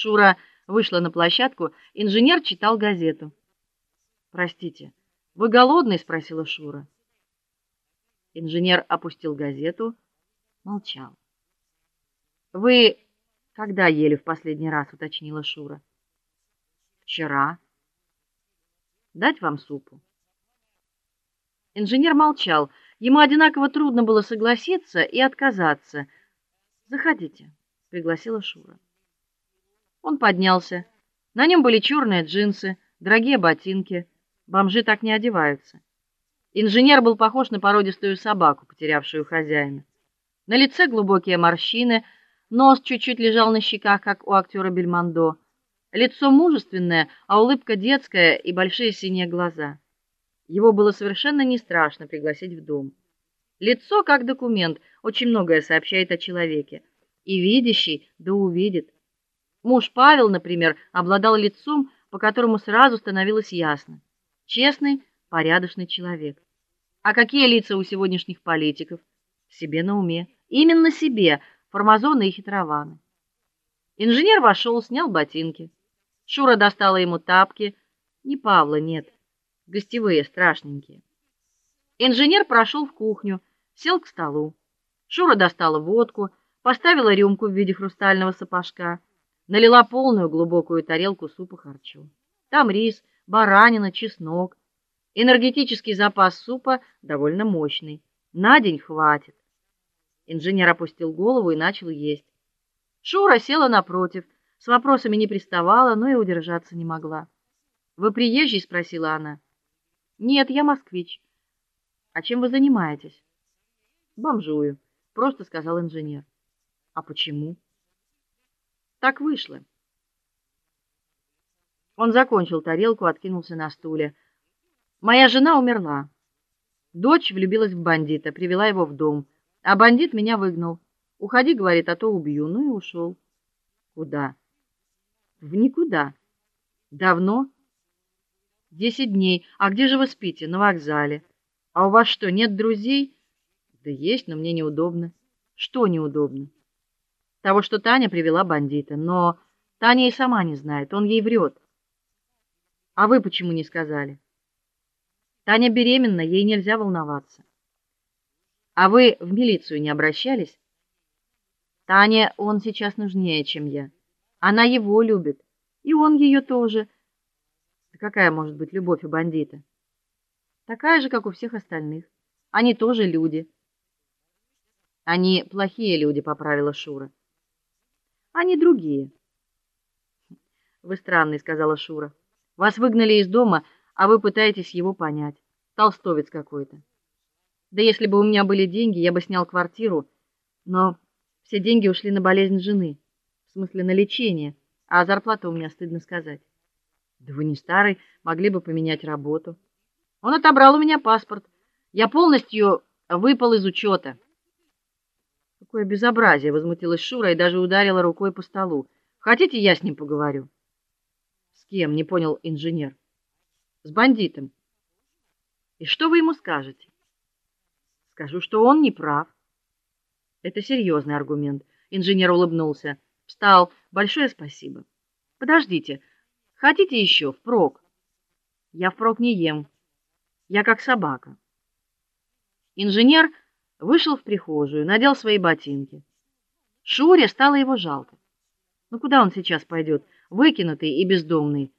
Шура вышла на площадку, инженер читал газету. Простите, вы голодный, спросила Шура. Инженер опустил газету, молчал. Вы когда ели в последний раз, уточнила Шура. Вчера. Дать вам супу? Инженер молчал. Ему одинаково трудно было согласиться и отказаться. Заходите, пригласила Шура. Он поднялся. На нем были черные джинсы, дорогие ботинки. Бомжи так не одеваются. Инженер был похож на породистую собаку, потерявшую хозяина. На лице глубокие морщины, нос чуть-чуть лежал на щеках, как у актера Бельмондо. Лицо мужественное, а улыбка детская и большие синие глаза. Его было совершенно не страшно пригласить в дом. Лицо как документ очень многое сообщает о человеке, и видящий да увидит. Муж Павел, например, обладал лицом, по которому сразу становилось ясно: честный, порядочный человек. А какие лица у сегодняшних политиков? Себе на уме, именно себе, формазоны и хитрованы. Инженер вошел, снял ботинки. Шура достала ему тапки, не Павла, нет, гостевые, страшненькие. Инженер прошел в кухню, сел к столу. Шура достала водку, поставила рюмку в виде хрустального сапожка налила полную глубокую тарелку супа харчо. Там рис, баранина, чеснок. Энергетический запас супа довольно мощный. На день хватит. Инженер опустил голову и начал есть. Шура села напротив, с вопросами не приставала, но и удержаться не могла. "Вы приезжий?" спросила она. "Нет, я москвич. А чем вы занимаетесь?" "Бомжую", просто сказал инженер. "А почему?" Так вышло. Он закончил тарелку, откинулся на стуле. Моя жена умерла. Дочь влюбилась в бандита, привела его в дом, а бандит меня выгнал. Уходи, говорит, а то убью. Ну и ушел. Куда? В никуда. Давно? Десять дней. А где же вы спите? На вокзале. А у вас что, нет друзей? Да есть, но мне неудобно. Что неудобно? Того, что Таня привела бандита, но Таня и сама не знает, он ей врет. А вы почему не сказали? Таня беременна, ей нельзя волноваться. А вы в милицию не обращались? Таня, он сейчас нужнее, чем я. Она его любит, и он ее тоже. Да какая может быть любовь у бандита? Такая же, как у всех остальных. Они тоже люди. Они плохие люди, поправила Шура. Они другие. Вы странный, сказала Шура. Вас выгнали из дома, а вы пытаетесь его понять. Толстовец какой-то. Да если бы у меня были деньги, я бы снял квартиру, но все деньги ушли на болезнь жены, в смысле на лечение, а зарплата у меня стыдно сказать. Да вы не старый, могли бы поменять работу. Он отобрал у меня паспорт. Я полностью выпал из учета. Какое безобразие, возмутилась Шура и даже ударила рукой по столу. Хотите, я с ним поговорю? С кем? не понял инженер. С бандитом. И что вы ему скажете? Скажу, что он не прав. Это серьезный аргумент. Инженер улыбнулся. Встал. Большое спасибо. Подождите. Хотите еще впрок? Я впрок не ем. Я как собака. Инженер вышел в прихожую, надел свои ботинки. Шуре стало его жалко. Ну куда он сейчас пойдет, выкинутый и бездомный?